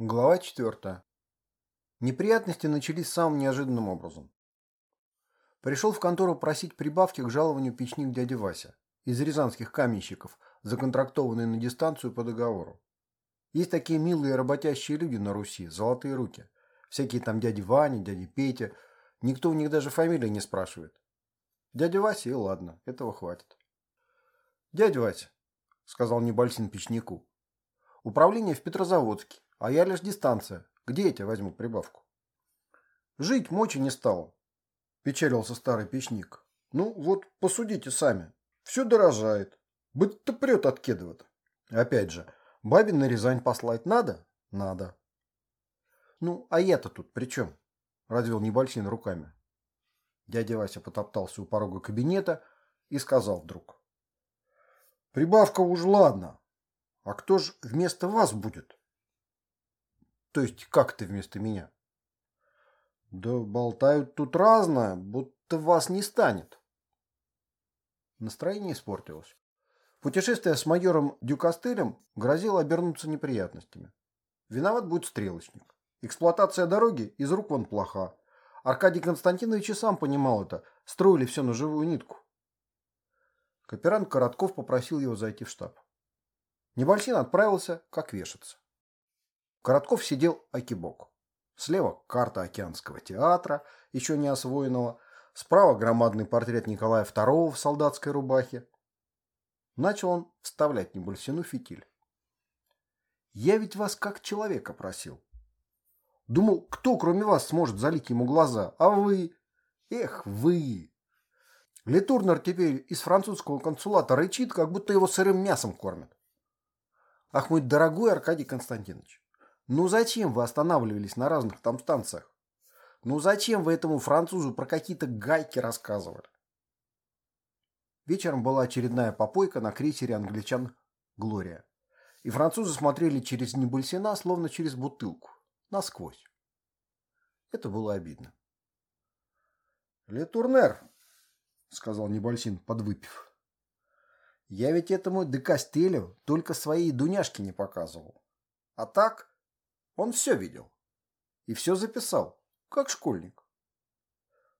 Глава 4. Неприятности начались самым неожиданным образом. Пришел в контору просить прибавки к жалованию печник дяди Вася из рязанских каменщиков, законтрактованные на дистанцию по договору. Есть такие милые работящие люди на Руси, золотые руки. Всякие там дяди Ваня, дяди Петя. Никто у них даже фамилии не спрашивает. Дядя Вася, и ладно, этого хватит. «Дядя Вася», — сказал Небольсин печнику, — «управление в Петрозаводске. А я лишь дистанция. Где я тебя возьму прибавку? Жить мочи не стало. Печалился старый печник. Ну, вот посудите сами. Все дорожает. Быть-то прет от кедова-то. Опять же, бабин на Рязань послать надо? Надо. Ну, а я-то тут при чем? Развел Небольсин руками. Дядя Вася потоптался у порога кабинета и сказал вдруг. Прибавка уж ладно. А кто ж вместо вас будет? То есть, как ты вместо меня? Да болтают тут разное, будто вас не станет. Настроение испортилось. Путешествие с майором Дюкастелем грозило обернуться неприятностями. Виноват будет стрелочник. Эксплуатация дороги из рук вон плоха. Аркадий Константинович и сам понимал это. Строили все на живую нитку. Каперант Коротков попросил его зайти в штаб. Небольсин отправился, как вешаться. Коротков сидел окибок. Слева карта океанского театра, еще не освоенного. Справа громадный портрет Николая II в солдатской рубахе. Начал он вставлять Небольсину фитиль. «Я ведь вас как человека просил. Думал, кто кроме вас сможет залить ему глаза, а вы... Эх, вы!» Летурнер теперь из французского консулата рычит, как будто его сырым мясом кормят. Ах, мой дорогой Аркадий Константинович, ну зачем вы останавливались на разных там станциях? Ну зачем вы этому французу про какие-то гайки рассказывали? Вечером была очередная попойка на крейсере англичан «Глория». И французы смотрели через Небольсина, словно через бутылку. Насквозь. Это было обидно. «Ле Турнер», — сказал Небольсин, подвыпив. «Я ведь этому Декастелю только своей Дуняшки не показывал. А так он все видел. И все записал, как школьник.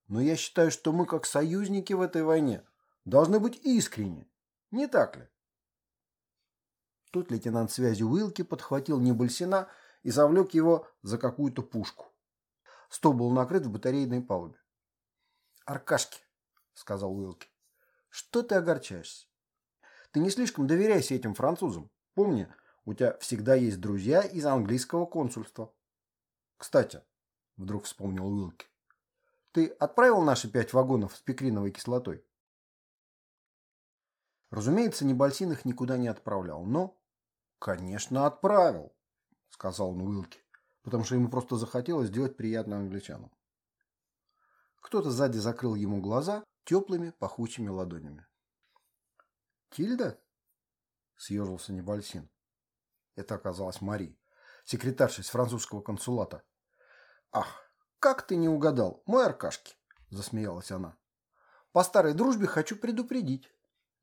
Но я считаю, что мы, как союзники в этой войне, должны быть искренни. Не так ли? Тут лейтенант связи Уилки подхватил Небольсина и завлек его за какую-то пушку. Стол был накрыт в батарейной палубе. «Аркашки», — сказал Уилки, — «что ты огорчаешься? Ты не слишком доверяйся этим французам. Помни, у тебя всегда есть друзья из английского консульства. Кстати, вдруг вспомнил Уилки, ты отправил наши пять вагонов с пикриновой кислотой? Разумеется, Небольсин их никуда не отправлял, но... Конечно, отправил, сказал он Уилки, потому что ему просто захотелось сделать приятно англичанам. Кто-то сзади закрыл ему глаза теплыми пахучими ладонями. «Тильда?» – съежился Небольсин. Это оказалась Мари, секретарша из французского консулата. «Ах, как ты не угадал, мой Аркашки!» – засмеялась она. «По старой дружбе хочу предупредить.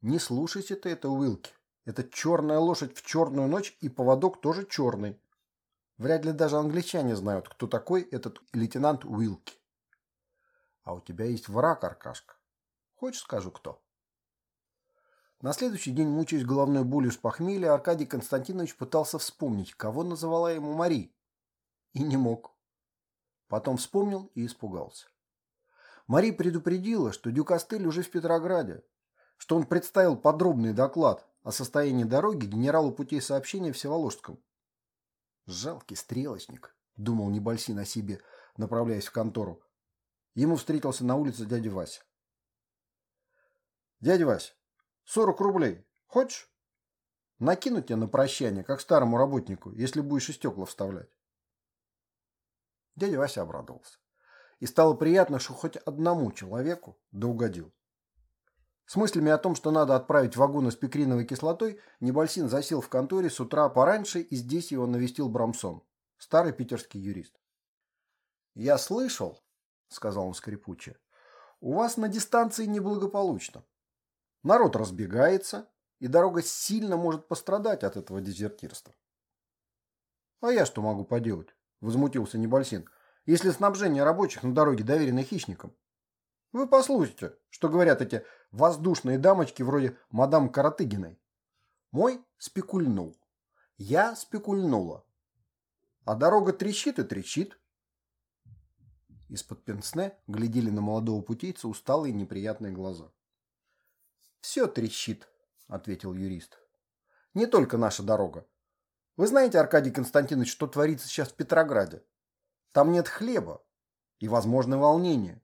Не слушайся ты это Уилки. Это черная лошадь в черную ночь, и поводок тоже черный. Вряд ли даже англичане знают, кто такой этот лейтенант Уилки. А у тебя есть враг, Аркашка. Хочешь, скажу, кто?» На следующий день, мучаясь головной болью с похмелья, Аркадий Константинович пытался вспомнить, кого называла ему Мари. И не мог. Потом вспомнил и испугался. Мари предупредила, что Дюкастель уже в Петрограде, что он представил подробный доклад о состоянии дороги генералу путей сообщения в Всеволожском. «Жалкий стрелочник», — думал Небольсин о себе, направляясь в контору. Ему встретился на улице дядя Вася. «Дядя Вася, 40 рублей. Хочешь? Накину тебе на прощание, как старому работнику, если будешь и стекла вставлять. Дядя Вася обрадовался. И стало приятно, что хоть одному человеку доугодил. С мыслями о том, что надо отправить вагоны с пикриновой кислотой, Небольсин засел в конторе с утра пораньше, и здесь его навестил Брамсон, старый питерский юрист. «Я слышал», — сказал он скрипуче, — «у вас на дистанции неблагополучно. Народ разбегается, и дорога сильно может пострадать от этого дезертирства. А я что могу поделать? Возмутился Небольсин. Если снабжение рабочих на дороге доверено хищникам. Вы послушайте, что говорят эти воздушные дамочки вроде мадам Каратыгиной. Мой спекульнул. Я спекульнула. А дорога трещит и трещит. Из-под пенсне глядели на молодого путейца усталые неприятные глаза. «Все трещит», — ответил юрист. «Не только наша дорога. Вы знаете, Аркадий Константинович, что творится сейчас в Петрограде? Там нет хлеба и возможны волнения».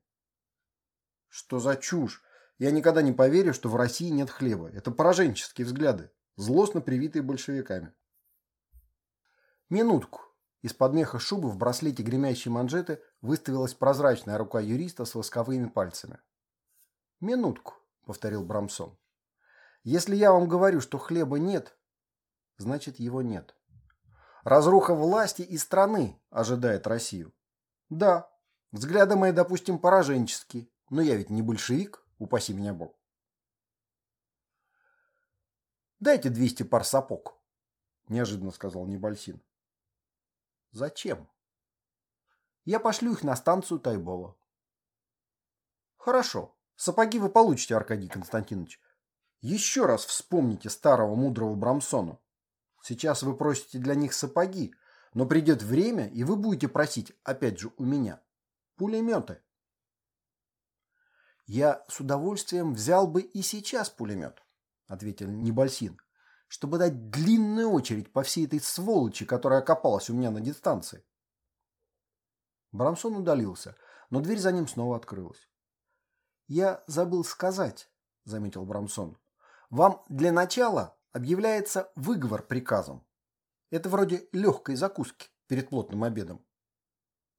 «Что за чушь? Я никогда не поверю, что в России нет хлеба. Это пораженческие взгляды, злостно привитые большевиками». «Минутку», из-под меха шубы в браслете гремящей манжеты выставилась прозрачная рука юриста с восковыми пальцами. «Минутку», — повторил Брамсон. «Если я вам говорю, что хлеба нет, значит его нет. Разруха власти и страны ожидает Россию. Да, взгляды мои, допустим, пораженческие, но я ведь не большевик, упаси меня Бог. «Дайте 200 пар сапог», — неожиданно сказал Небольсин. Зачем? Я пошлю их на станцию Тайбола. Хорошо. Сапоги вы получите, Аркадий Константинович. Еще раз вспомните старого мудрого Брамсона. Сейчас вы просите для них сапоги, но придет время, и вы будете просить, опять же, у меня, пулеметы. Я с удовольствием взял бы и сейчас пулемет, ответил Небольсин чтобы дать длинную очередь по всей этой сволочи, которая окопалась у меня на дистанции. Брамсон удалился, но дверь за ним снова открылась. «Я забыл сказать», — заметил Брамсон. «Вам для начала объявляется выговор приказом. Это вроде легкой закуски перед плотным обедом».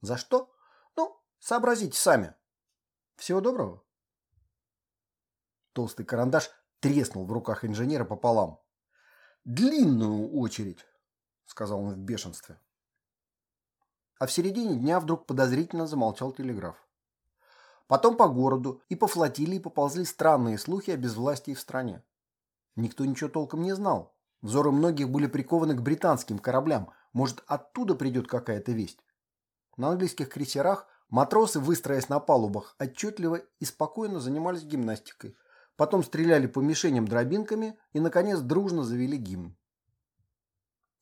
«За что? Ну, сообразите сами. Всего доброго». Толстый карандаш треснул в руках инженера пополам длинную очередь», — сказал он в бешенстве. А в середине дня вдруг подозрительно замолчал телеграф. Потом по городу и по флотилии поползли странные слухи о безвластии в стране. Никто ничего толком не знал. Взоры многих были прикованы к британским кораблям. Может, оттуда придет какая-то весть. На английских крейсерах матросы, выстроясь на палубах, отчетливо и спокойно занимались гимнастикой, потом стреляли по мишеням дробинками и, наконец, дружно завели гимн.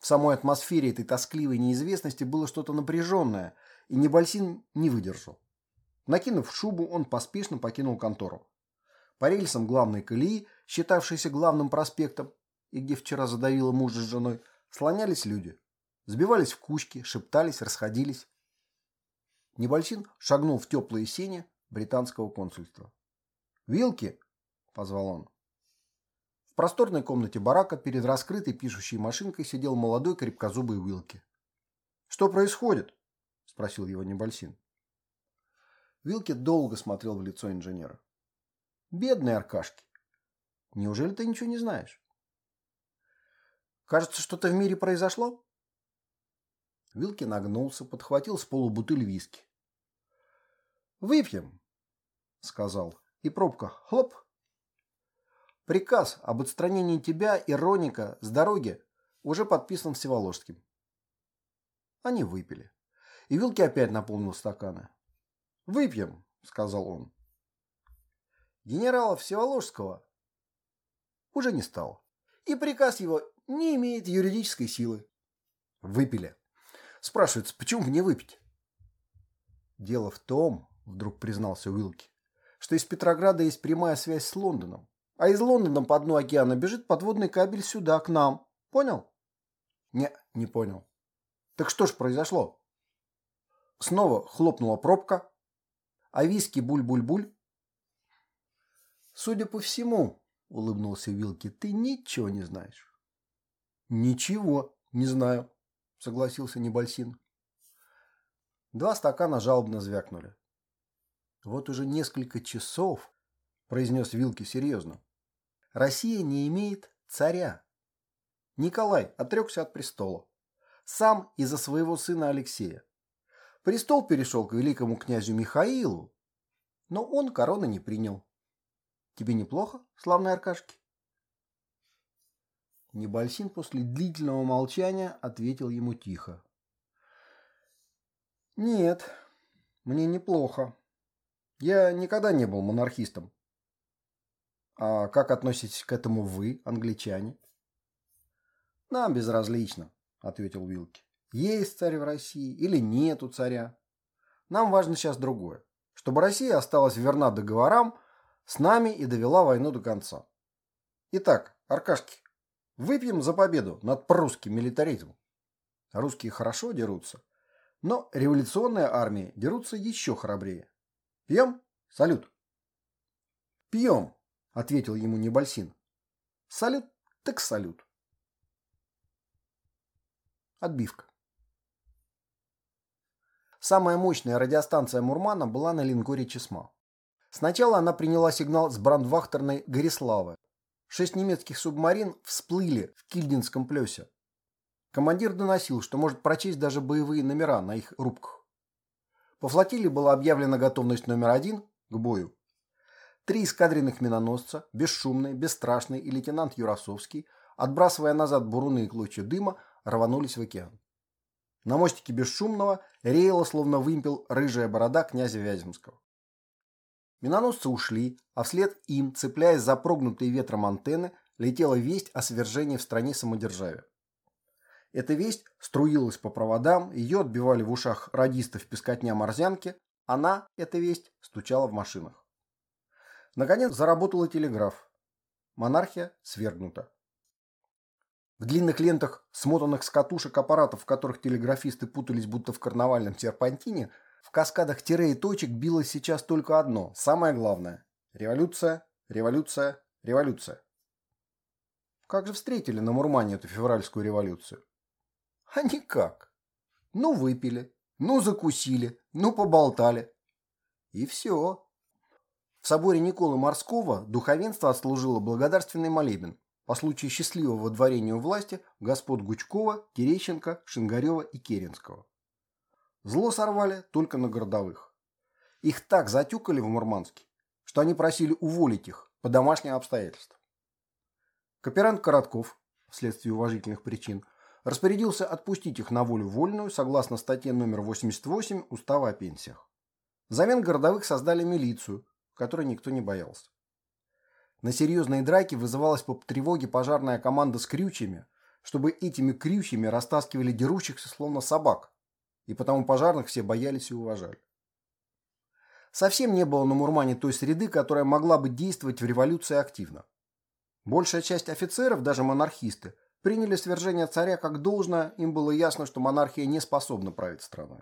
В самой атмосфере этой тоскливой неизвестности было что-то напряженное, и Небольсин не выдержал. Накинув шубу, он поспешно покинул контору. По рельсам главной колеи, считавшейся главным проспектом, и где вчера задавило мужа с женой, слонялись люди. Сбивались в кучки, шептались, расходились. Небольсин шагнул в теплые сени британского консульства. «Вилки!» – позвал он. В просторной комнате барака перед раскрытой пишущей машинкой сидел молодой крепкозубый Уилки. «Что происходит?» – спросил его Небольсин. Вилки долго смотрел в лицо инженера. «Бедный Аркашки! Неужели ты ничего не знаешь?» «Кажется, что-то в мире произошло?» Вилки нагнулся, подхватил с полу бутыль виски. «Выпьем», — сказал, и пробка хлоп Приказ об отстранении тебя и Роника с дороги уже подписан Всеволожским. Они выпили. И Вилки опять наполнил стаканы. «Выпьем», — сказал он. Генерала Всеволожского уже не стало. И приказ его не имеет юридической силы. Выпили. Спрашивается, почему мне выпить? Дело в том, вдруг признался Уилки, что из Петрограда есть прямая связь с Лондоном. А из Лондона по дну океана бежит подводный кабель сюда, к нам. Понял? Не, не понял. Так что ж произошло? Снова хлопнула пробка. А виски буль-буль-буль? Судя по всему, улыбнулся Вилки, ты ничего не знаешь. Ничего не знаю, согласился Небольсин. Два стакана жалобно звякнули. Вот уже несколько часов, произнес Вилки серьезно, Россия не имеет царя. Николай отрекся от престола. Сам из-за своего сына Алексея. Престол перешел к великому князю Михаилу, но он короны не принял. Тебе неплохо, славный Аркашки? Небольсин после длительного молчания ответил ему тихо. Нет, мне неплохо. Я никогда не был монархистом. А как относитесь к этому вы, англичане? Нам безразлично, ответил Вилки. Есть царь в России или нету царя. Нам важно сейчас другое. Чтобы Россия осталась верна договорам с нами и довела войну до конца. Итак, Аркашки, выпьем за победу над прусским милитаризмом. Русские хорошо дерутся, но революционные армии дерутся еще храбрее. Пьем? Салют. Пьем, ответил ему Небольсин. Салют так салют. Отбивка. Самая мощная радиостанция Мурмана была на линкоре Чесма. Сначала она приняла сигнал с брандвахтерной Гориславы. Шесть немецких субмарин всплыли в Кильдинском плесе. Командир доносил, что может прочесть даже боевые номера на их рубках. По флотилии была объявлена готовность номер один к бою. Три эскадренных миноносца, бесшумный, бесстрашный и лейтенант Юрасовский, отбрасывая назад буруны и клочья дыма, рванулись в океан. На мостике бесшумного реяла, словно вымпел, рыжая борода князя Вяземского. Миноносцы ушли, а вслед им, цепляясь за прогнутые ветром антенны, летела весть о свержении в стране самодержавия. Эта весть струилась по проводам, ее отбивали в ушах радистов пескотня морзянки, она, эта весть, стучала в машинах. Наконец заработал телеграф. Монархия свергнута. В длинных лентах, смотанных с катушек аппаратов, в которых телеграфисты путались будто в карнавальном серпантине, в каскадах тире и точек билось сейчас только одно, самое главное. Революция, революция, революция. Как же встретили на Мурмане эту февральскую революцию? А никак. Ну выпили, ну закусили, ну поболтали. И все. В соборе Николы Морского духовенство отслужило благодарственный молебен по случаю счастливого водворения у власти господ Гучкова, Терещенко, Шингарева и Керенского. Зло сорвали только на городовых. Их так затюкали в Мурманске, что они просили уволить их по домашним обстоятельствам. Кооперант Коротков, вследствие уважительных причин, распорядился отпустить их на волю вольную согласно статье номер 88 Устава о пенсиях. Взамен городовых создали милицию, которой никто не боялся. На серьезные драки вызывалась по тревоге пожарная команда с крючьями, чтобы этими крючьями растаскивали дерущихся словно собак, и потому пожарных все боялись и уважали. Совсем не было на Мурмане той среды, которая могла бы действовать в революции активно. Большая часть офицеров, даже монархисты, приняли свержение царя как должное, им было ясно, что монархия не способна править страной.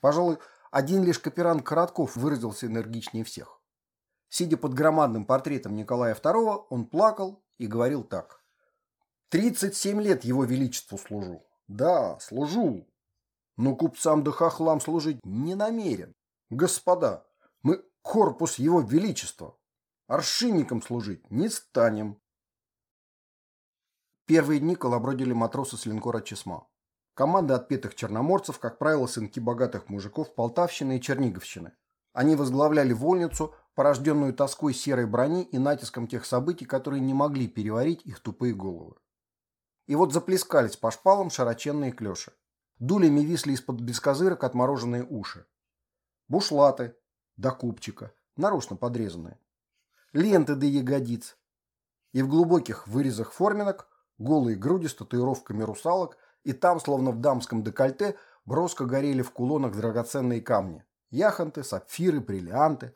Пожалуй, один лишь каперант Коротков выразился энергичнее всех. Сидя под громадным портретом Николая II, он плакал и говорил так. «Тридцать семь лет его величеству служу. Да, служу. Но купцам да хохлам служить не намерен. Господа, мы корпус его величества. Аршинникам служить не станем». Первые дни колобродили матросы с линкора «Чесма». Команда отпетых черноморцев, как правило, сынки богатых мужиков Полтавщины и Черниговщины. Они возглавляли вольницу, порожденную тоской серой брони и натиском тех событий, которые не могли переварить их тупые головы. И вот заплескались по шпалам широченные клеши. Дулями висли из-под бескозырок отмороженные уши. Бушлаты, до купчика, нарочно подрезанные. Ленты до ягодиц. И в глубоких вырезах форминок голые груди с татуировками русалок, и там, словно в дамском декольте, броско горели в кулонах драгоценные камни. Яхонты, сапфиры, бриллианты.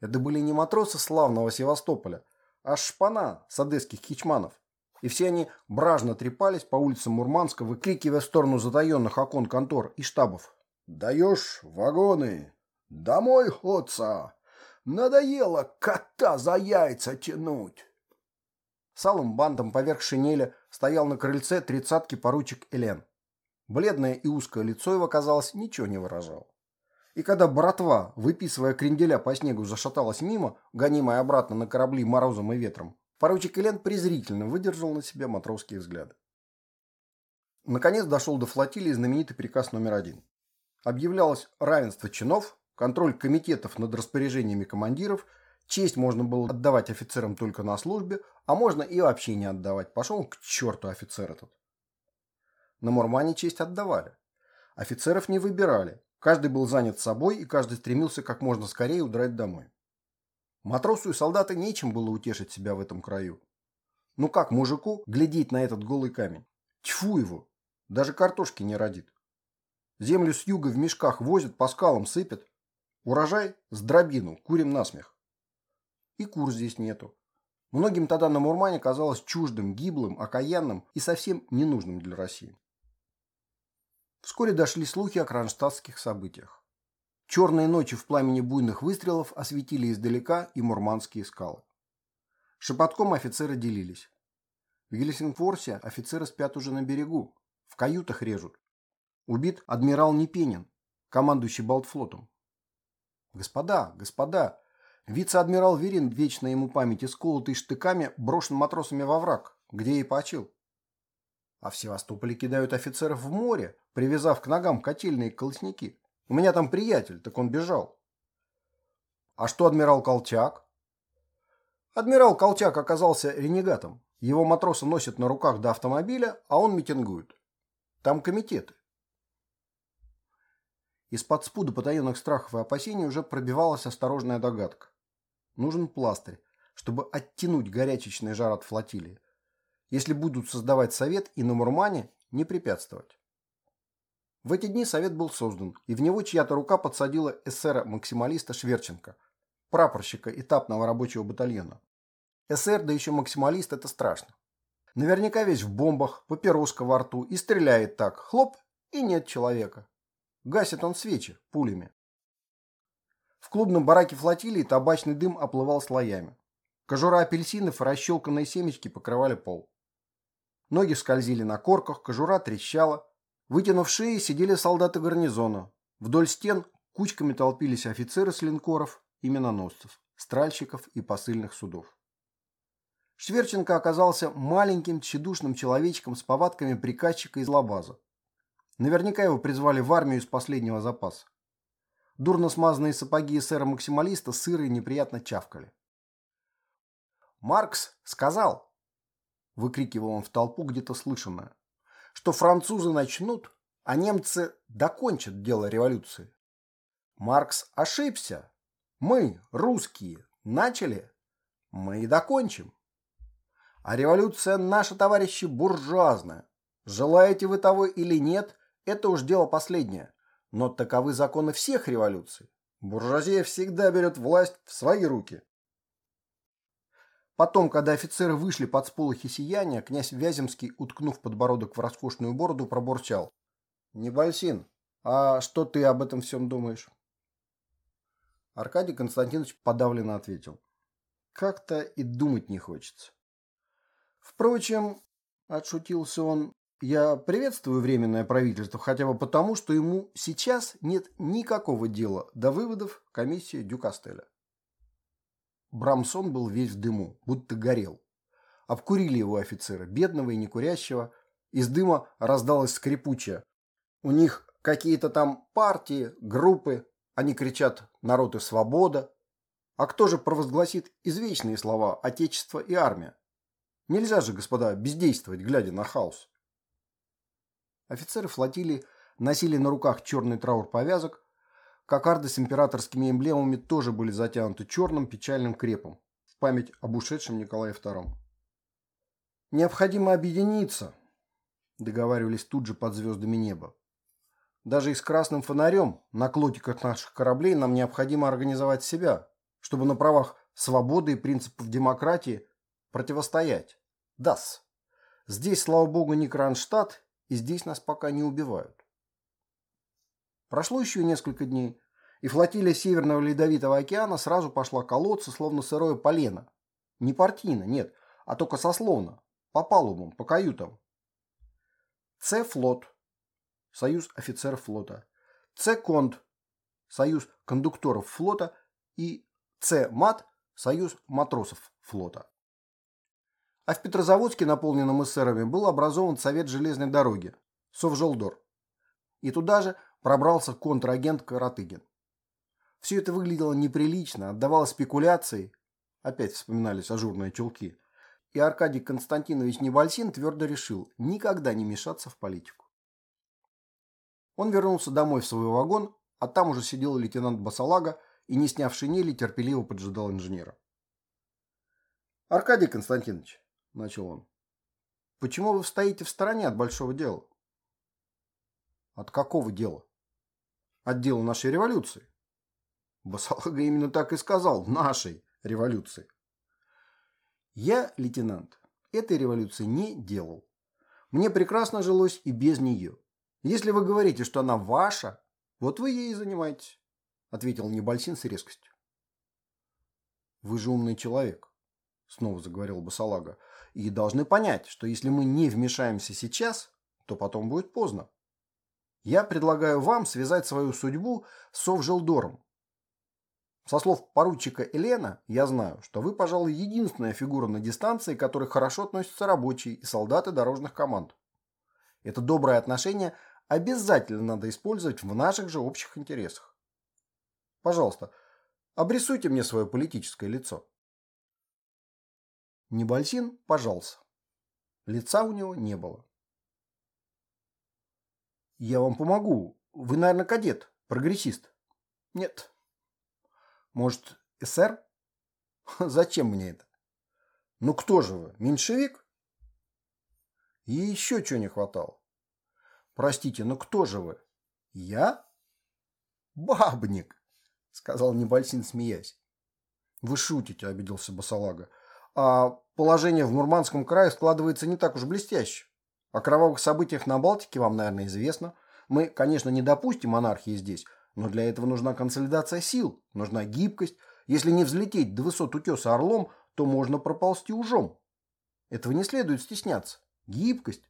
Это были не матросы славного Севастополя, а шпана с одесских хичманов. И все они бражно трепались по улицам Мурманска, выкрикивая в сторону затаенных окон контор и штабов. «Даешь вагоны! Домой, ходца! Надоело кота за яйца тянуть!» Салом бандом поверх шинели стоял на крыльце тридцатки поручик Элен. Бледное и узкое лицо его, казалось, ничего не выражало. И когда братва, выписывая кренделя по снегу, зашаталась мимо, гонимая обратно на корабли морозом и ветром, поручик Элен презрительно выдержал на себя матросские взгляды. Наконец дошел до флотилии знаменитый приказ номер один. Объявлялось равенство чинов, контроль комитетов над распоряжениями командиров, честь можно было отдавать офицерам только на службе, а можно и вообще не отдавать. Пошел к черту офицер этот. На Мурмане честь отдавали. Офицеров не выбирали. Каждый был занят собой, и каждый стремился как можно скорее удрать домой. Матросу и солдаты нечем было утешить себя в этом краю. Ну как мужику глядеть на этот голый камень? Тьфу его! Даже картошки не родит. Землю с юга в мешках возят, по скалам сыпят. Урожай с дробину, курим насмех. И кур здесь нету. Многим тогда на Мурмане казалось чуждым, гиблым, окаянным и совсем ненужным для России. Вскоре дошли слухи о кронштадтских событиях. Черные ночи в пламени буйных выстрелов осветили издалека и мурманские скалы. Шепотком офицеры делились. В Гельсингфорсе офицеры спят уже на берегу, в каютах режут. Убит адмирал Непенин, командующий Балтфлотом. Господа, господа, вице-адмирал Верин, вечно ему памяти, сколотый штыками, брошен матросами во враг, где и почил. А в Севастополе кидают офицеров в море, привязав к ногам котельные колосники. У меня там приятель, так он бежал. А что адмирал Колчак? Адмирал Колчак оказался ренегатом. Его матросы носят на руках до автомобиля, а он митингует. Там комитеты. Из-под спуда потаенных страхов и опасений уже пробивалась осторожная догадка. Нужен пластырь, чтобы оттянуть горячечный жар от флотилии. Если будут создавать совет и на Мурмане, не препятствовать. В эти дни совет был создан, и в него чья-то рука подсадила эсера-максималиста Шверченко, прапорщика этапного рабочего батальона. СР, да еще максималист, это страшно. Наверняка весь в бомбах, папироска во рту и стреляет так, хлоп, и нет человека. Гасит он свечи пулями. В клубном бараке флотилии табачный дым оплывал слоями. Кожура апельсинов и расщелканные семечки покрывали пол. Ноги скользили на корках, кожура трещала. Вытянув шеи, сидели солдаты гарнизона. Вдоль стен кучками толпились офицеры с линкоров и миноносцев, стральщиков и посыльных судов. Шверченко оказался маленьким тщедушным человечком с повадками приказчика из Лабаза. Наверняка его призвали в армию из последнего запаса. Дурно смазанные сапоги эсера-максималиста сырые неприятно чавкали. «Маркс сказал», – выкрикивал он в толпу где-то слышанное, – «что французы начнут, а немцы докончат дело революции. Маркс ошибся. Мы, русские, начали, мы и докончим. А революция наша, товарищи, буржуазная. Желаете вы того или нет, это уж дело последнее. Но таковы законы всех революций. Буржуазия всегда берет власть в свои руки. Потом, когда офицеры вышли под сполохи сияния, князь Вяземский, уткнув подбородок в роскошную бороду, пробурчал. «Небольсин, а что ты об этом всем думаешь?» Аркадий Константинович подавленно ответил. «Как-то и думать не хочется. Впрочем, отшутился он, я приветствую Временное правительство хотя бы потому, что ему сейчас нет никакого дела до выводов комиссии Дюкастеля. Брамсон был весь в дыму, будто горел. Обкурили его офицера, бедного и некурящего. Из дыма раздалось скрипучее. У них какие-то там партии, группы. Они кричат «Народ и свобода». А кто же провозгласит извечные слова «Отечество и армия»? Нельзя же, господа, бездействовать, глядя на хаос. Офицеры флотилии носили на руках черный траур повязок, кокарды с императорскими эмблемами тоже были затянуты черным печальным крепом в память об ушедшем Николае II. «Необходимо объединиться», – договаривались тут же под звездами неба. «Даже и с красным фонарем на клотиках наших кораблей нам необходимо организовать себя, чтобы на правах свободы и принципов демократии противостоять. ДАС. Здесь, слава богу, не Кронштадт, и здесь нас пока не убивают. Прошло еще несколько дней, и флотилия Северного Ледовитого океана сразу пошла колоться, словно сырое полено. Не партийно, нет, а только сословно, по палубам, по каютам. С-флот, союз офицеров флота. С-конт, союз кондукторов флота. И С-мат, союз матросов флота. А в Петрозаводске, наполненном эсерами, был образован Совет железной дороги, Совжолдор. И туда же пробрался контрагент Каратыгин. Все это выглядело неприлично, отдавало спекуляции. Опять вспоминались ажурные чулки. И Аркадий Константинович Небольсин твердо решил никогда не мешаться в политику. Он вернулся домой в свой вагон, а там уже сидел лейтенант Басалага и, не сняв шинели, терпеливо поджидал инженера. «Аркадий Константинович», — начал он, — «почему вы стоите в стороне от большого дела?» «От какого дела?» «От дела нашей революции». Басалага именно так и сказал, нашей революции. Я, лейтенант, этой революции не делал. Мне прекрасно жилось и без нее. Если вы говорите, что она ваша, вот вы ей и занимаетесь, ответил Небольсин с резкостью. Вы же умный человек, снова заговорил Басалага, и должны понять, что если мы не вмешаемся сейчас, то потом будет поздно. Я предлагаю вам связать свою судьбу с Совжелдором, со слов поручика Елена, я знаю, что вы, пожалуй, единственная фигура на дистанции, к которой хорошо относятся рабочие и солдаты дорожных команд. Это доброе отношение обязательно надо использовать в наших же общих интересах. Пожалуйста, обрисуйте мне свое политическое лицо. Небольсин пожался. Лица у него не было. Я вам помогу. Вы, наверное, кадет, прогрессист. Нет, может, СР? Зачем мне это? Ну кто же вы, меньшевик? И еще чего не хватало. Простите, но кто же вы? Я? Бабник, сказал Небольсин, смеясь. Вы шутите, обиделся Басалага. А положение в Мурманском крае складывается не так уж блестяще. О кровавых событиях на Балтике вам, наверное, известно. Мы, конечно, не допустим монархии здесь, но для этого нужна консолидация сил, нужна гибкость. Если не взлететь до высот утеса орлом, то можно проползти ужом. Этого не следует стесняться. Гибкость.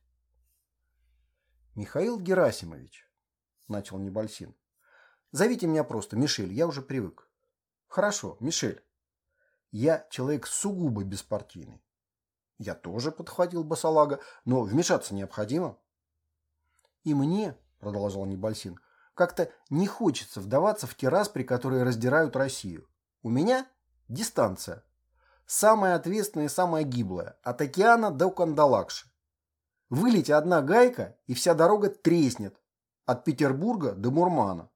Михаил Герасимович, начал Небольсин. Зовите меня просто Мишель, я уже привык. Хорошо, Мишель. Я человек сугубо беспартийный. Я тоже подхватил Басалага, но вмешаться необходимо. И мне, продолжал Небольсин, как-то не хочется вдаваться в те распри, которые раздирают Россию. У меня дистанция. Самая ответственная и самая гиблая. От океана до Кандалакши. Вылейте одна гайка, и вся дорога треснет. От Петербурга до Мурмана.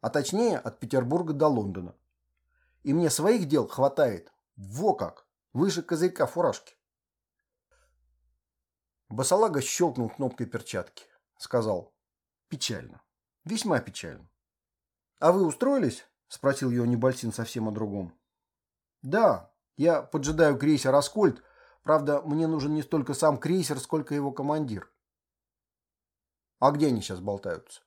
А точнее, от Петербурга до Лондона. И мне своих дел хватает. Во как! Выше козырька фуражки. Басалага щелкнул кнопкой перчатки. Сказал. Печально. Весьма печально. «А вы устроились?» – спросил ее Небольсин совсем о другом. «Да, я поджидаю крейсер «Аскольд». Правда, мне нужен не столько сам крейсер, сколько его командир». «А где они сейчас болтаются?»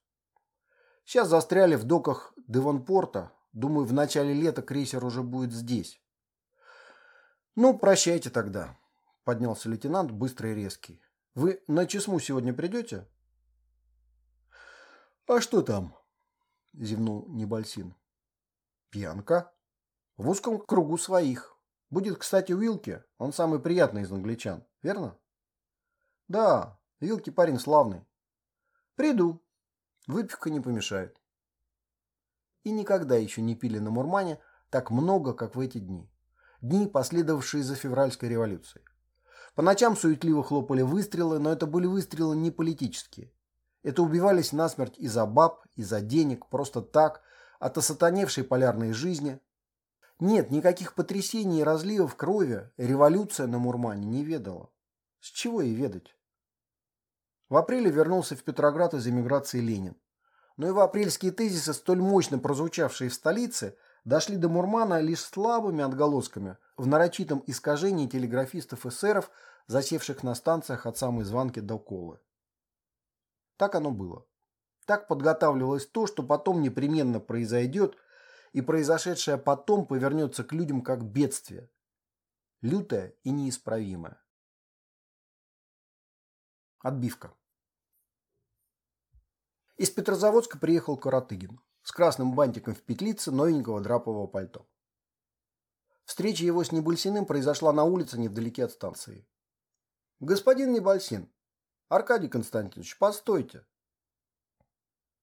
«Сейчас застряли в доках Девонпорта. Думаю, в начале лета крейсер уже будет здесь». «Ну, прощайте тогда», – поднялся лейтенант, быстрый и резкий. «Вы на Чесму сегодня придете?» «А что там?» – зевнул Небольсин. «Пьянка. В узком кругу своих. Будет, кстати, Уилки. Он самый приятный из англичан, верно?» «Да, Вилки парень славный. Приду. Выпивка не помешает». И никогда еще не пили на Мурмане так много, как в эти дни. Дни, последовавшие за февральской революцией. По ночам суетливо хлопали выстрелы, но это были выстрелы не политические. Это убивались насмерть из-за баб, из-за денег, просто так, от осатаневшей полярной жизни. Нет, никаких потрясений и разливов крови революция на Мурмане не ведала. С чего ей ведать? В апреле вернулся в Петроград из эмиграции Ленин. Но его апрельские тезисы, столь мощно прозвучавшие в столице, дошли до Мурмана лишь слабыми отголосками в нарочитом искажении телеграфистов-эсеров, засевших на станциях от самой звонки до колы. Так оно было. Так подготавливалось то, что потом непременно произойдет, и произошедшее потом повернется к людям как бедствие. Лютое и неисправимое. Отбивка. Из Петрозаводска приехал Каратыгин с красным бантиком в петлице новенького драпового пальто. Встреча его с Небольсиным произошла на улице невдалеке от станции. «Господин Небольсин, «Аркадий Константинович, постойте!»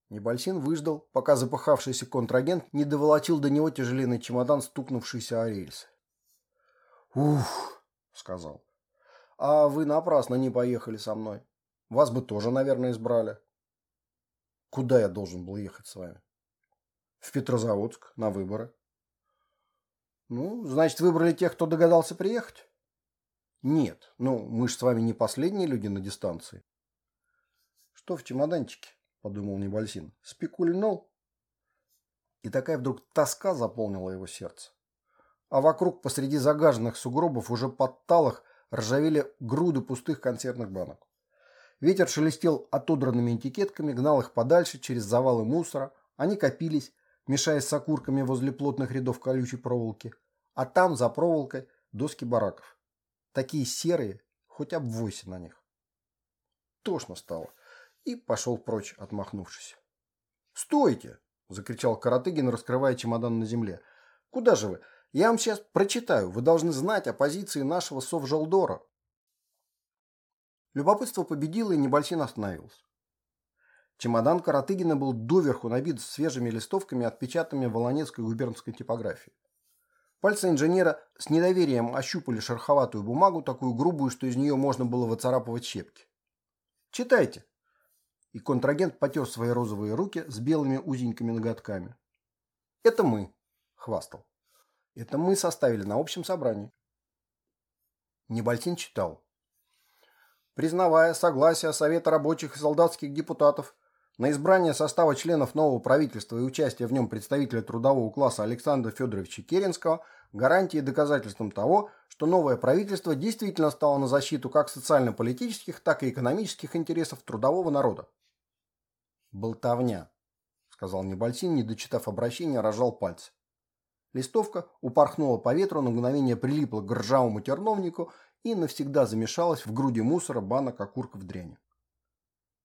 Небольсин выждал, пока запахавшийся контрагент не доволочил до него тяжеленный чемодан, стукнувшийся о рельсы. «Ух!» — сказал. «А вы напрасно не поехали со мной. Вас бы тоже, наверное, избрали». Куда я должен был ехать с вами? В Петрозаводск, на выборы. Ну, значит, выбрали тех, кто догадался приехать? Нет, ну, мы же с вами не последние люди на дистанции. Что в чемоданчике? Подумал Небольсин. Спекульнул? И такая вдруг тоска заполнила его сердце. А вокруг посреди загаженных сугробов уже под талах ржавели груды пустых консервных банок. Ветер шелестел отодранными этикетками, гнал их подальше через завалы мусора. Они копились, мешаясь с окурками возле плотных рядов колючей проволоки. А там, за проволокой, доски бараков. Такие серые, хоть обвойся на них. Тошно стало. И пошел прочь, отмахнувшись. «Стойте!» – закричал Каратыгин, раскрывая чемодан на земле. «Куда же вы? Я вам сейчас прочитаю. Вы должны знать о позиции нашего Совжалдора». Любопытство победило, и Небольсин остановился. Чемодан Каратыгина был доверху набит свежими листовками, отпечатанными в Волонецкой губернской типографии. Пальцы инженера с недоверием ощупали шероховатую бумагу, такую грубую, что из нее можно было выцарапывать щепки. «Читайте!» И контрагент потер свои розовые руки с белыми узенькими ноготками. «Это мы», — хвастал. «Это мы составили на общем собрании». Небольсин читал признавая согласие Совета рабочих и солдатских депутатов на избрание состава членов нового правительства и участие в нем представителя трудового класса Александра Федоровича Керенского гарантией и доказательством того, что новое правительство действительно стало на защиту как социально-политических, так и экономических интересов трудового народа. «Болтовня», — сказал Небольсин, не дочитав обращения, рожал пальцы. Листовка упорхнула по ветру, на мгновение прилипла к ржавому терновнику и навсегда замешалась в груди мусора, банок, окурков, дряни.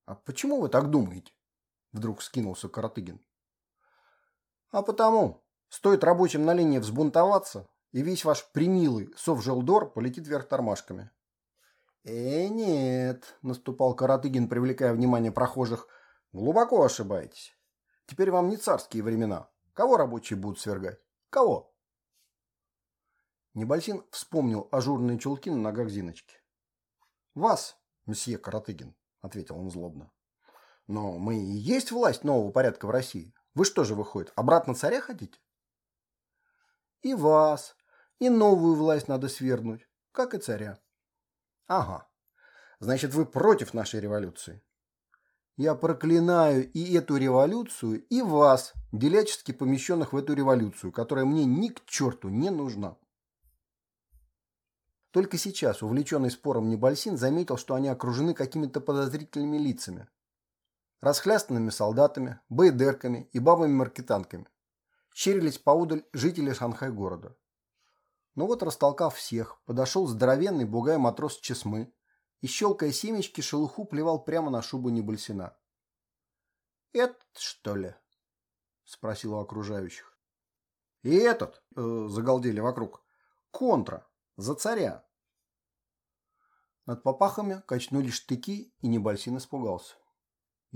«А почему вы так думаете?» – вдруг скинулся Каратыгин. «А потому, стоит рабочим на линии взбунтоваться, и весь ваш примилый совжелдор полетит вверх тормашками». «Э, нет», – наступал Каратыгин, привлекая внимание прохожих, – «глубоко ошибаетесь. Теперь вам не царские времена. Кого рабочие будут свергать? Кого?» Небольсин вспомнил ажурные чулки на ногах Зиночки. «Вас, месье Каратыгин», — ответил он злобно. «Но мы и есть власть нового порядка в России. Вы что же, выходит, обратно царя хотите?» «И вас, и новую власть надо свергнуть, как и царя». «Ага. Значит, вы против нашей революции?» «Я проклинаю и эту революцию, и вас, делячески помещенных в эту революцию, которая мне ни к черту не нужна». Только сейчас, увлеченный спором Небольсин, заметил, что они окружены какими-то подозрительными лицами. Расхлястанными солдатами, бейдерками и бабами-маркетанками. Щерились поудаль жители Шанхай-города. Но вот, растолкав всех, подошел здоровенный бугай матрос Чесмы и, щелкая семечки, шелуху плевал прямо на шубу Небольсина. «Этот, что ли?» – спросил у окружающих. «И этот!» э, – загалдели вокруг. «Контра! За царя!» Над попахами качнули штыки, и Небольсин испугался.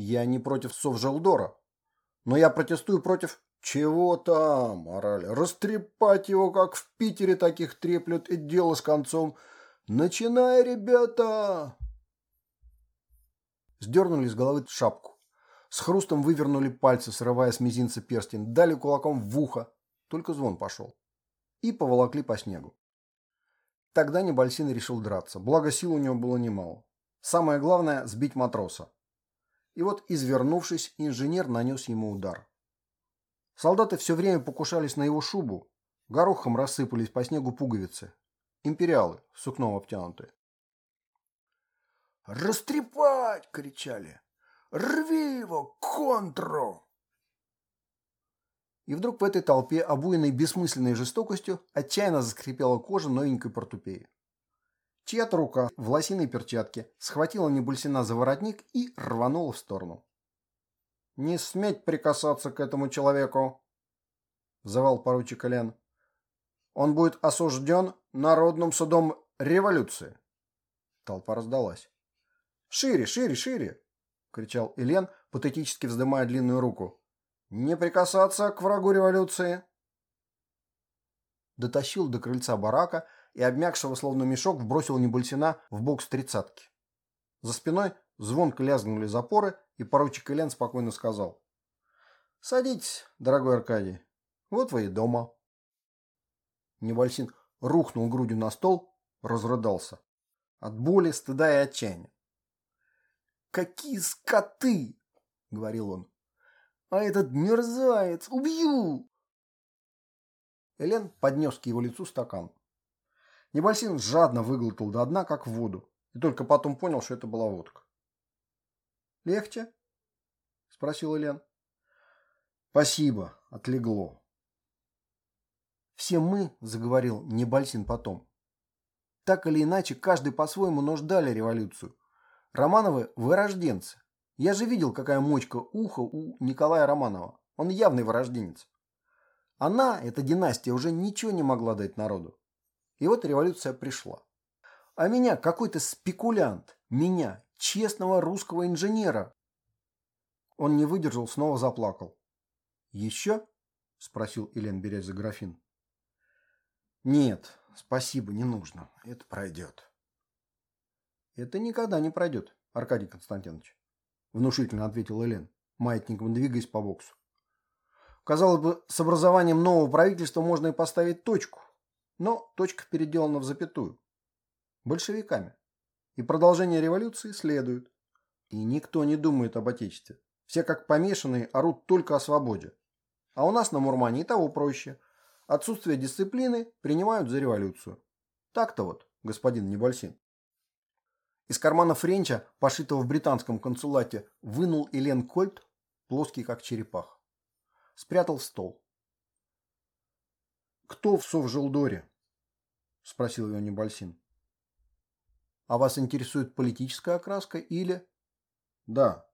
«Я не против Совжелдора, но я протестую против...» «Чего там?» – орали. «Растрепать его, как в Питере таких треплют, и дело с концом. Начинай, ребята!» Сдернули с головы шапку. С хрустом вывернули пальцы, срывая с мизинца перстень, дали кулаком в ухо. Только звон пошел. И поволокли по снегу. Тогда Небольсин решил драться, благо сил у него было немало. Самое главное – сбить матроса. И вот, извернувшись, инженер нанес ему удар. Солдаты все время покушались на его шубу, горохом рассыпались по снегу пуговицы. Империалы, сукном обтянутые. «Растрепать!» – кричали. «Рви его! Контру!» И вдруг в этой толпе, обуянной бессмысленной жестокостью, отчаянно заскрипела кожа новенькой портупеи. Чья-то рука в лосиной перчатке схватила Небульсина за воротник и рванула в сторону. «Не сметь прикасаться к этому человеку!» – взывал поручик Элен. «Он будет осужден народным судом революции!» Толпа раздалась. «Шире, шире, шире!» – кричал Элен, патетически вздымая длинную руку. Не прикасаться к врагу революции. Дотащил до крыльца барака и обмякшего словно мешок вбросил Небольсина в бокс тридцатки. За спиной звонко лязгнули запоры, и поручик Элен спокойно сказал. «Садитесь, дорогой Аркадий. Вот вы и дома». Небольсин рухнул грудью на стол, разрыдался. От боли, стыда и отчаяния. «Какие скоты!» — говорил он. «А этот мерзавец! Убью!» Элен поднес к его лицу стакан. Небольсин жадно выглотал до дна, как в воду, и только потом понял, что это была водка. «Легче?» – спросил Элен. «Спасибо, отлегло». «Все мы», – заговорил Небольсин потом, – «так или иначе, каждый по-своему, но ждали революцию. Романовы – вырожденцы. Я же видел, какая мочка уха у Николая Романова. Он явный вырожденец. Она, эта династия, уже ничего не могла дать народу. И вот революция пришла. А меня какой-то спекулянт, меня, честного русского инженера. Он не выдержал, снова заплакал. «Еще?» – спросил Элен, берясь за графин. «Нет, спасибо, не нужно. Это пройдет». «Это никогда не пройдет, Аркадий Константинович», – внушительно ответил Элен, маятником двигаясь по боксу. Казалось бы, с образованием нового правительства можно и поставить точку, но точка переделана в запятую. Большевиками. И продолжение революции следует. И никто не думает об Отечестве. Все как помешанные орут только о свободе. А у нас на Мурмане и того проще. Отсутствие дисциплины принимают за революцию. Так-то вот, господин Небольсин. Из кармана Френча, пошитого в британском консулате, вынул Элен Кольт, плоский как черепах спрятал в стол. «Кто в Совжелдоре?» – спросил его Небольсин. «А вас интересует политическая окраска или...» «Да».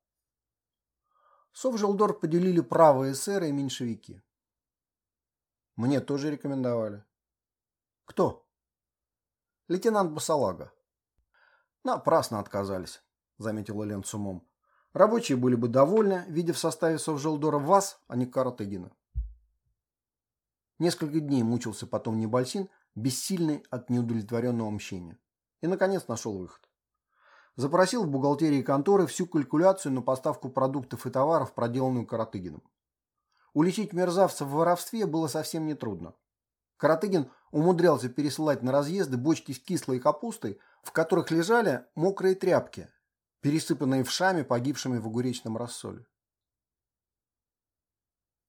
Совжелдор поделили правые эсеры и меньшевики. Мне тоже рекомендовали. Кто? Лейтенант Басалага. Напрасно отказались, заметил Элен с умом. Рабочие были бы довольны, видя в составе Совжелдора вас, а не Каратыгина. Несколько дней мучился потом Небольсин, бессильный от неудовлетворенного мщения. И, наконец, нашел выход. Запросил в бухгалтерии конторы всю калькуляцию на поставку продуктов и товаров, проделанную Каратыгиным. Уличить мерзавца в воровстве было совсем нетрудно. Каратыгин умудрялся пересылать на разъезды бочки с кислой капустой, в которых лежали мокрые тряпки, пересыпанные вшами, погибшими в огуречном рассоле.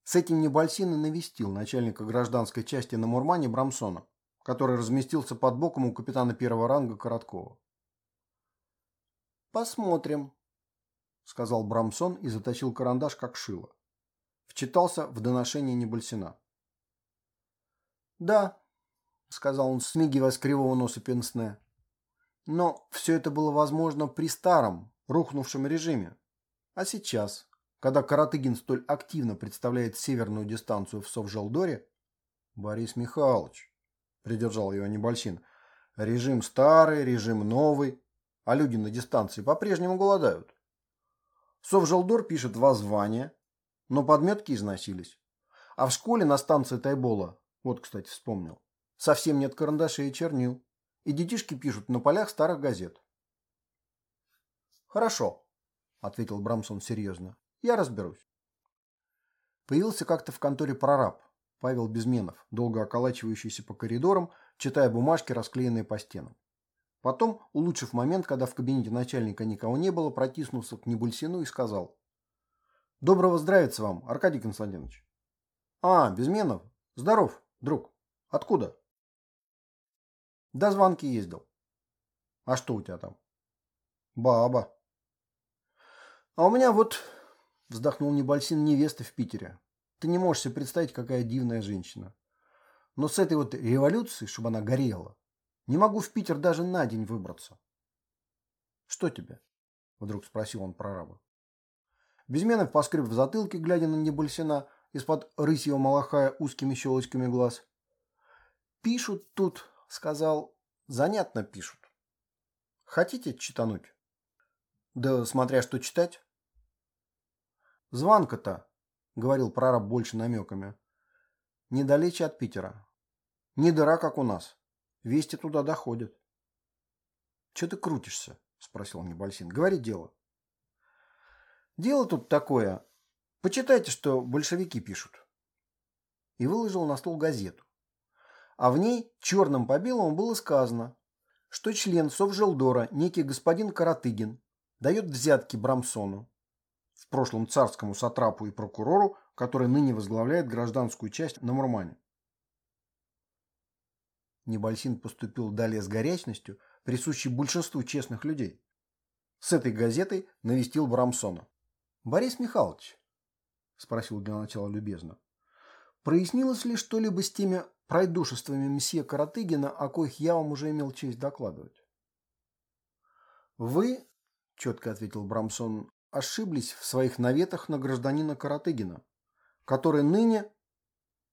С этим Небольсин навестил начальника гражданской части на Мурмане Брамсона, который разместился под боком у капитана первого ранга Короткова. «Посмотрим», — сказал Брамсон и заточил карандаш, как шило. Вчитался в доношение Небольсина. «Да», — сказал он, смигивая с кривого носа пенсне, но все это было возможно при старом, рухнувшем режиме. А сейчас, когда Каратыгин столь активно представляет северную дистанцию в Совжалдоре, Борис Михайлович, придержал его Небольсин, режим старый, режим новый, а люди на дистанции по-прежнему голодают. Совжалдор пишет воззвание, но подметки износились. А в школе на станции Тайбола, вот, кстати, вспомнил, совсем нет карандашей и чернил и детишки пишут на полях старых газет. «Хорошо», — ответил Брамсон серьезно. «Я разберусь». Появился как-то в конторе прораб, Павел Безменов, долго околачивающийся по коридорам, читая бумажки, расклеенные по стенам. Потом, улучшив момент, когда в кабинете начальника никого не было, протиснулся к Небульсину и сказал. «Доброго здравия вам, Аркадий Константинович». «А, Безменов? Здоров, друг. Откуда?» До звонки ездил. А что у тебя там? Баба. А у меня вот, вздохнул Небольсин, невеста в Питере. Ты не можешь себе представить, какая дивная женщина. Но с этой вот революцией, чтобы она горела, не могу в Питер даже на день выбраться. Что тебе? Вдруг спросил он прораба. Безменов поскреб в затылке, глядя на Небольсина, из-под рысьего малахая узкими щелочками глаз. Пишут тут, сказал, занятно пишут. Хотите читануть? Да смотря что читать. Званка-то, говорил прораб больше намеками, недалече от Питера. Не дыра, как у нас. Вести туда доходят. Че ты крутишься? Спросил Небольсин. Говори дело. Дело тут такое. Почитайте, что большевики пишут. И выложил на стол газету. А в ней черным по белому было сказано, что член Совжелдора, некий господин Каратыгин, дает взятки Брамсону, в прошлом царскому сатрапу и прокурору, который ныне возглавляет гражданскую часть на Мурмане. Небольсин поступил далее с горячностью, присущей большинству честных людей. С этой газетой навестил Брамсона. «Борис Михайлович», – спросил для начала любезно, – «прояснилось ли что-либо с теми пройдушествами мсье Каратыгина, о коих я вам уже имел честь докладывать?» «Вы, – четко ответил Брамсон, – ошиблись в своих наветах на гражданина Каратыгина, который ныне...»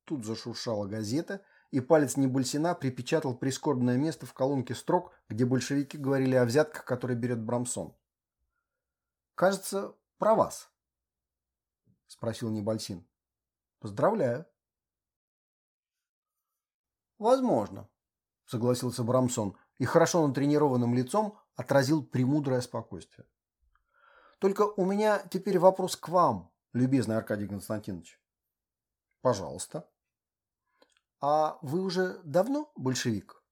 Тут зашуршала газета – и палец Небульсина припечатал прискорбное место в колонке строк, где большевики говорили о взятках, которые берет Брамсон. «Кажется, про вас», – спросил Небольсин. «Поздравляю». «Возможно», – согласился Брамсон и хорошо натренированным лицом отразил премудрое спокойствие. «Только у меня теперь вопрос к вам, любезный Аркадий Константинович». «Пожалуйста». А вы уже давно большевик?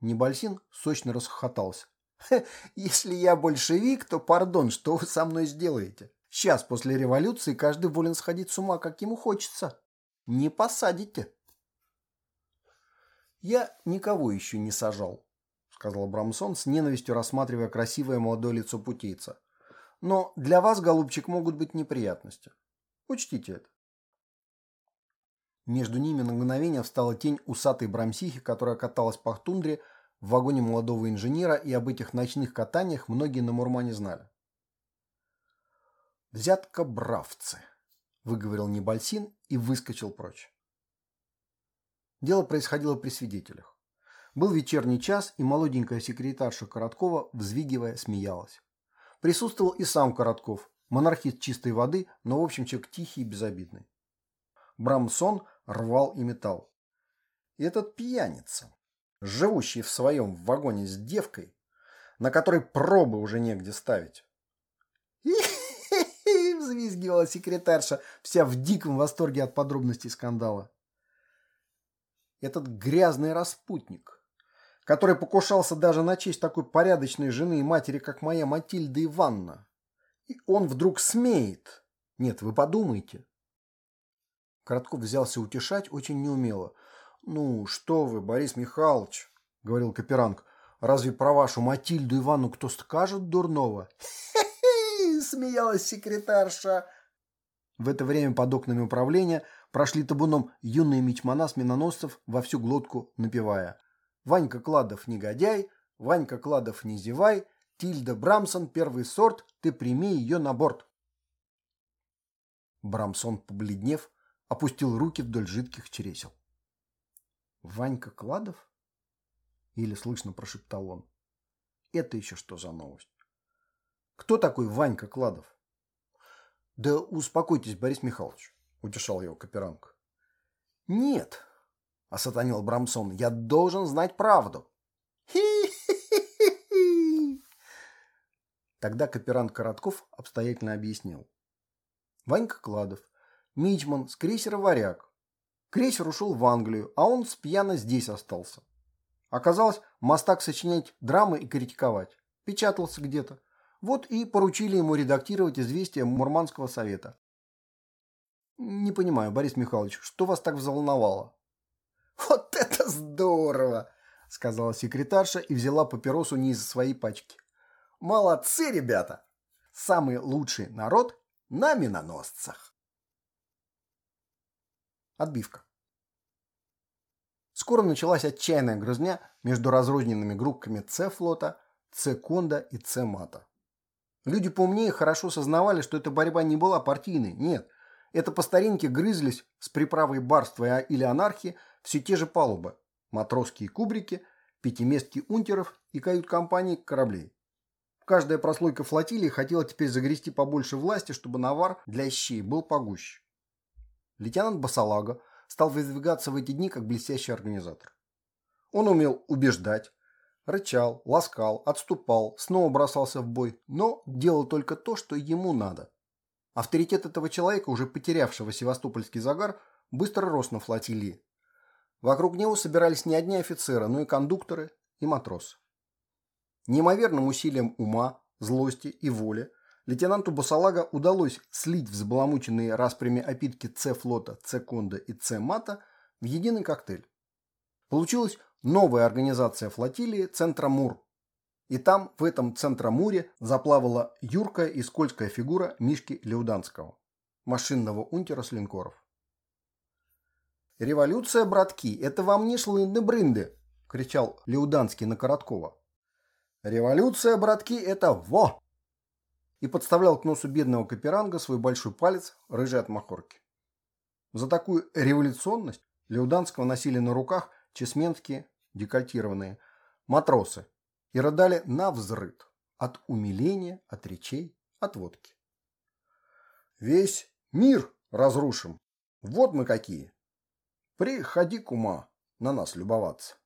Небольсин сочно расхохотался. Если я большевик, то, пардон, что вы со мной сделаете? Сейчас, после революции, каждый волен сходить с ума, как ему хочется. Не посадите. Я никого еще не сажал, сказал Брамсон с ненавистью рассматривая красивое молодое лицо путейца. Но для вас, голубчик, могут быть неприятности. Учтите это. Между ними на мгновение встала тень усатой брамсихи, которая каталась по тундре в вагоне молодого инженера, и об этих ночных катаниях многие на Мурмане знали. «Взятка бравцы», – выговорил Небольсин и выскочил прочь. Дело происходило при свидетелях. Был вечерний час, и молоденькая секретарша Короткова, взвигивая, смеялась. Присутствовал и сам Коротков, монархист чистой воды, но в общем человек тихий и безобидный. Брамсон рвал и метал. И этот пьяница, живущий в своем вагоне с девкой, на которой пробы уже негде ставить. «Хи-хи-хи!» – взвизгивала секретарша, вся в диком восторге от подробностей скандала. Этот грязный распутник, который покушался даже на честь такой порядочной жены и матери, как моя Матильда Ивановна. И он вдруг смеет. Нет, вы подумайте. Коротков взялся утешать очень неумело. «Ну, что вы, Борис Михайлович», — говорил Каперанг, — «разве про вашу Матильду Ивановну кто скажет дурного?» «Хе-хе!» — смеялась секретарша. В это время под окнами управления прошли табуном юные мичмана с миноносцев во всю глотку напевая. «Ванька Кладов негодяй, Ванька Кладов не зевай, Тильда Брамсон первый сорт, ты прими ее на борт». Брамсон, побледнев, опустил руки вдоль жидких чересел. «Ванька Кладов?» Или слышно прошептал он. «Это еще что за новость? Кто такой Ванька Кладов?» «Да успокойтесь, Борис Михайлович», — утешал его Каперанг. «Нет», — осатанил Брамсон, — «я должен знать правду». Тогда Каперанг Коротков обстоятельно объяснил. Ванька Кладов Мичман с крейсера «Варяг». Крейсер ушел в Англию, а он с пьяно здесь остался. Оказалось, мастак сочинять драмы и критиковать. Печатался где-то. Вот и поручили ему редактировать известия Мурманского совета. Не понимаю, Борис Михайлович, что вас так взволновало? Вот это здорово, сказала секретарша и взяла папиросу не из своей пачки. Молодцы, ребята! Самый лучший народ на миноносцах. Отбивка. Скоро началась отчаянная грызня между разрозненными группками С-флота, С-конда и С-мата. Люди поумнее хорошо сознавали, что эта борьба не была партийной, нет. Это по старинке грызлись с приправой барства или анархии все те же палубы, матросские кубрики, пятиместки унтеров и кают-компании кораблей. Каждая прослойка флотилии хотела теперь загрести побольше власти, чтобы навар для щей был погуще. Лейтенант Басалага стал выдвигаться в эти дни как блестящий организатор. Он умел убеждать, Рычал, ласкал, отступал, снова бросался в бой, но делал только то, что ему надо. Авторитет этого человека, уже потерявшего севастопольский загар, быстро рос на флотилии. Вокруг него собирались не одни офицеры, но и кондукторы и матросы. Неимоверным усилием ума, злости и воли лейтенанту Басалага удалось слить взбаламученные распрями опитки С-флота, С-конда и С-мата в единый коктейль. Получилась новая организация флотилии Центромур. И там, в этом Центромуре, заплавала юркая и скользкая фигура Мишки Леуданского, машинного унтера с линкоров. «Революция, братки, это вам не шлынды брынды!» – кричал Леуданский на Короткова. «Революция, братки, это во!» И подставлял к носу бедного Каперанга свой большой палец, рыжий от махорки. За такую революционность Леуданского носили на руках чесменские, декольтированные, матросы и рыдали на взрыд от умиления, от речей, от водки. «Весь мир разрушим! Вот мы какие!» Приходи, кума, на нас любоваться.